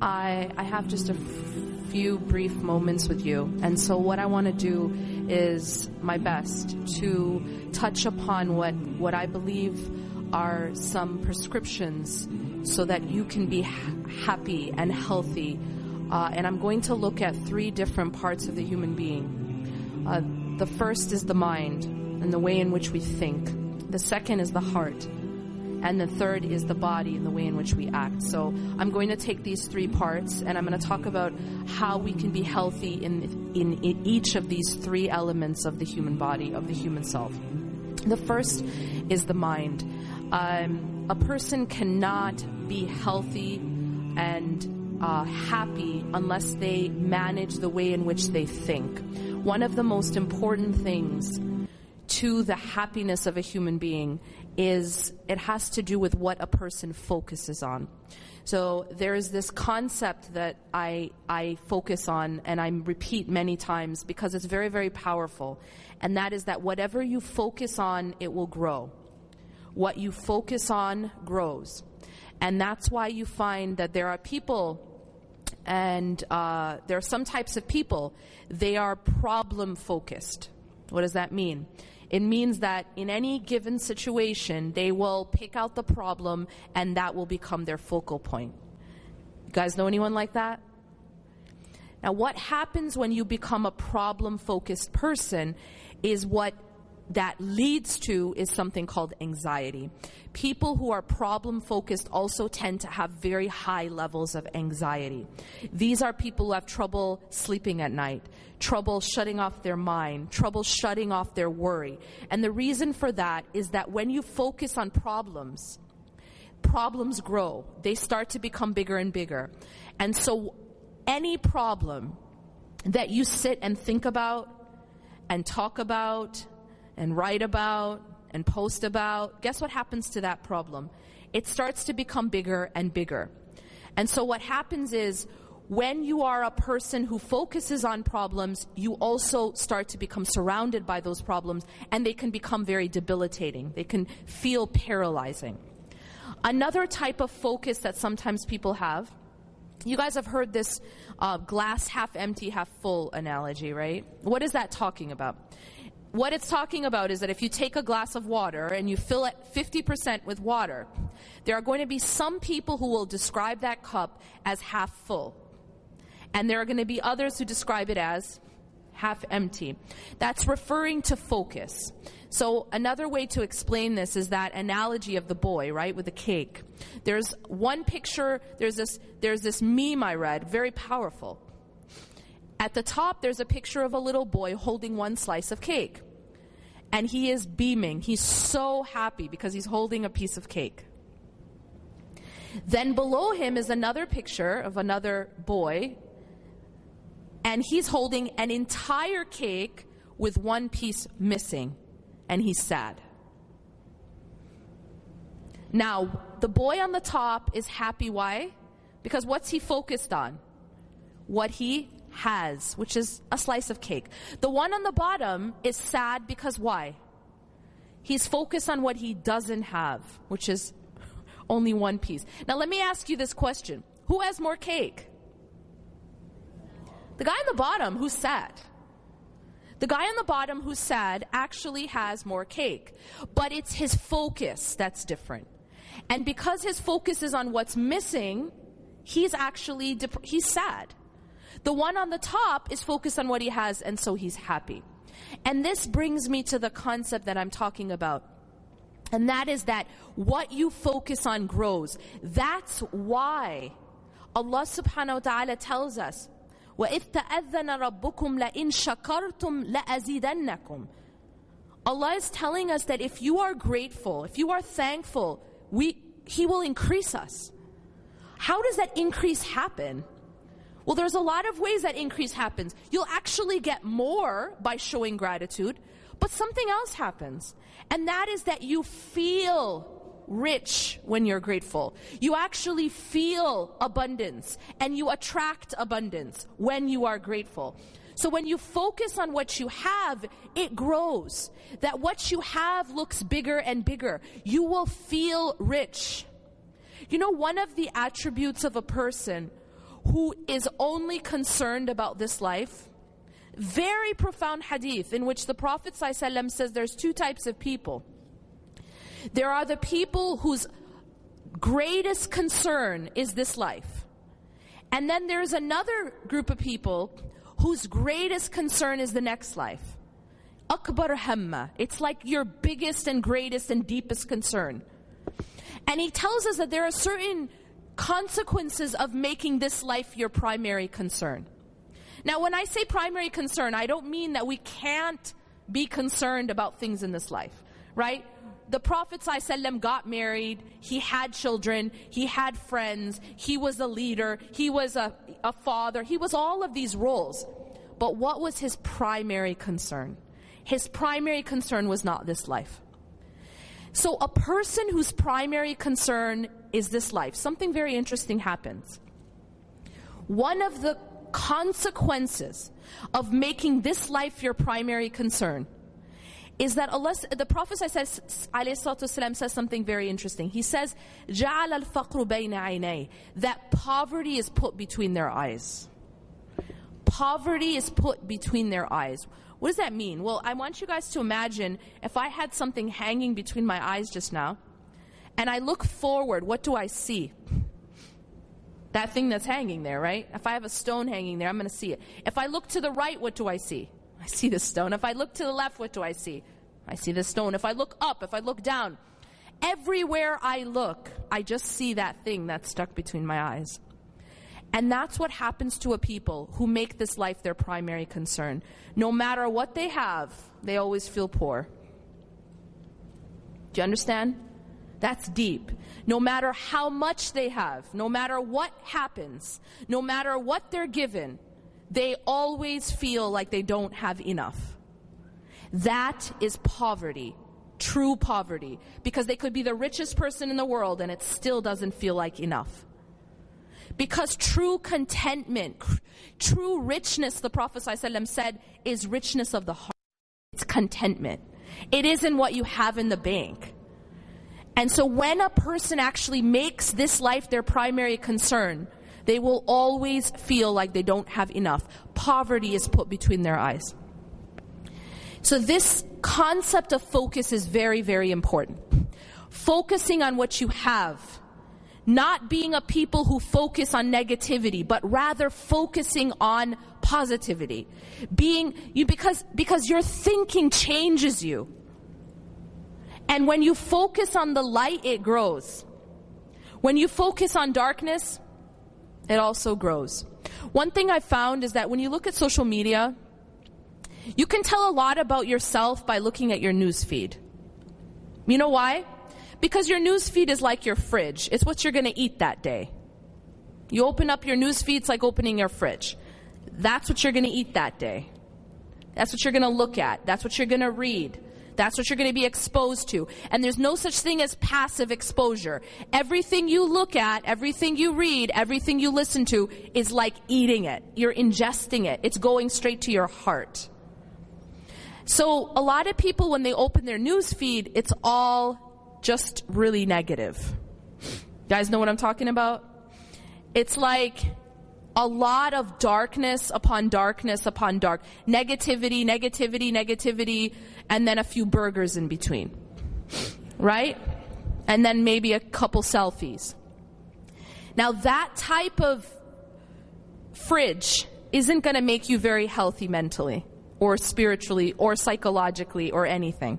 I, I have just a f- few brief moments with you. And so, what I want to do is my best to touch upon what, what I believe are some prescriptions so that you can be ha- happy and healthy. Uh, and I'm going to look at three different parts of the human being. Uh, the first is the mind and the way in which we think, the second is the heart and the third is the body and the way in which we act. So I'm going to take these three parts and I'm going to talk about how we can be healthy in, in, in each of these three elements of the human body, of the human self. The first is the mind. Um, a person cannot be healthy and uh, happy unless they manage the way in which they think. One of the most important things to the happiness of a human being is it has to do with what a person focuses on. So there is this concept that I, I focus on and I repeat many times because it's very, very powerful. And that is that whatever you focus on, it will grow. What you focus on grows. And that's why you find that there are people and uh, there are some types of people, they are problem focused. What does that mean? It means that in any given situation, they will pick out the problem and that will become their focal point. You guys know anyone like that? Now, what happens when you become a problem focused person is what that leads to is something called anxiety. People who are problem focused also tend to have very high levels of anxiety. These are people who have trouble sleeping at night, trouble shutting off their mind, trouble shutting off their worry. And the reason for that is that when you focus on problems, problems grow. They start to become bigger and bigger. And so any problem that you sit and think about and talk about and write about and post about, guess what happens to that problem? It starts to become bigger and bigger. And so what happens is when you are a person who focuses on problems, you also start to become surrounded by those problems and they can become very debilitating. They can feel paralyzing. Another type of focus that sometimes people have, you guys have heard this uh, glass half empty, half full analogy, right? What is that talking about? What it's talking about is that if you take a glass of water and you fill it 50% with water, there are going to be some people who will describe that cup as half full. And there are going to be others who describe it as half empty. That's referring to focus. So another way to explain this is that analogy of the boy, right, with the cake. There's one picture, there's this, there's this meme I read, very powerful. At the top, there's a picture of a little boy holding one slice of cake. And he is beaming. He's so happy because he's holding a piece of cake. Then below him is another picture of another boy. And he's holding an entire cake with one piece missing. And he's sad. Now, the boy on the top is happy. Why? Because what's he focused on? What he has, which is a slice of cake. The one on the bottom is sad because why? He's focused on what he doesn't have, which is only one piece. Now let me ask you this question. Who has more cake? The guy on the bottom who's sad. The guy on the bottom who's sad actually has more cake, but it's his focus that's different. And because his focus is on what's missing, he's actually dep- he's sad. The one on the top is focused on what he has, and so he's happy. And this brings me to the concept that I'm talking about. And that is that what you focus on grows. That's why Allah subhanahu wa ta'ala tells us, وَإِذْ تَأَذَّنَ رَبُّكُمْ لَإِن شَكَرْتُمْ لَأَزِيدَنَّكُمْ Allah is telling us that if you are grateful, if you are thankful, we, He will increase us. How does that increase happen? Well, there's a lot of ways that increase happens. You'll actually get more by showing gratitude, but something else happens. And that is that you feel rich when you're grateful. You actually feel abundance and you attract abundance when you are grateful. So when you focus on what you have, it grows. That what you have looks bigger and bigger. You will feel rich. You know, one of the attributes of a person who is only concerned about this life, very profound hadith in which the Prophet ﷺ says there's two types of people. There are the people whose greatest concern is this life. And then there's another group of people whose greatest concern is the next life. Akbar hamma. It's like your biggest and greatest and deepest concern. And he tells us that there are certain consequences of making this life your primary concern. Now, when I say primary concern, I don't mean that we can't be concerned about things in this life, right? The Prophet ﷺ got married, he had children, he had friends, he was a leader, he was a, a father, he was all of these roles. But what was his primary concern? His primary concern was not this life. So, a person whose primary concern is this life, something very interesting happens. One of the consequences of making this life your primary concern is that Allah, the Prophet says, says something very interesting. He says, that poverty is put between their eyes. Poverty is put between their eyes. What does that mean? Well, I want you guys to imagine if I had something hanging between my eyes just now, and I look forward, what do I see? That thing that's hanging there, right? If I have a stone hanging there, I'm going to see it. If I look to the right, what do I see? I see the stone. If I look to the left, what do I see? I see the stone. If I look up, if I look down, everywhere I look, I just see that thing that's stuck between my eyes. And that's what happens to a people who make this life their primary concern. No matter what they have, they always feel poor. Do you understand? That's deep. No matter how much they have, no matter what happens, no matter what they're given, they always feel like they don't have enough. That is poverty, true poverty, because they could be the richest person in the world and it still doesn't feel like enough. Because true contentment, true richness, the Prophet ﷺ said, is richness of the heart. It's contentment. It isn't what you have in the bank. And so when a person actually makes this life their primary concern, they will always feel like they don't have enough. Poverty is put between their eyes. So this concept of focus is very, very important. Focusing on what you have not being a people who focus on negativity, but rather focusing on positivity. Being you because because your thinking changes you. And when you focus on the light, it grows. When you focus on darkness, it also grows. One thing I found is that when you look at social media, you can tell a lot about yourself by looking at your news feed. You know why? Because your news feed is like your fridge. It's what you're going to eat that day. You open up your news feed, it's like opening your fridge. That's what you're going to eat that day. That's what you're going to look at. That's what you're going to read. That's what you're going to be exposed to. And there's no such thing as passive exposure. Everything you look at, everything you read, everything you listen to is like eating it. You're ingesting it. It's going straight to your heart. So a lot of people, when they open their news feed, it's all just really negative. You guys know what I'm talking about? It's like a lot of darkness upon darkness upon dark. Negativity, negativity, negativity, and then a few burgers in between. Right? And then maybe a couple selfies. Now that type of fridge isn't going to make you very healthy mentally or spiritually or psychologically or anything.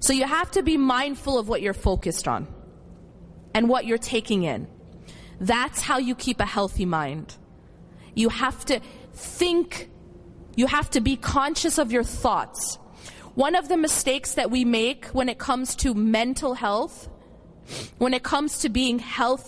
So you have to be mindful of what you're focused on and what you're taking in. That's how you keep a healthy mind. You have to think, you have to be conscious of your thoughts. One of the mistakes that we make when it comes to mental health when it comes to being healthy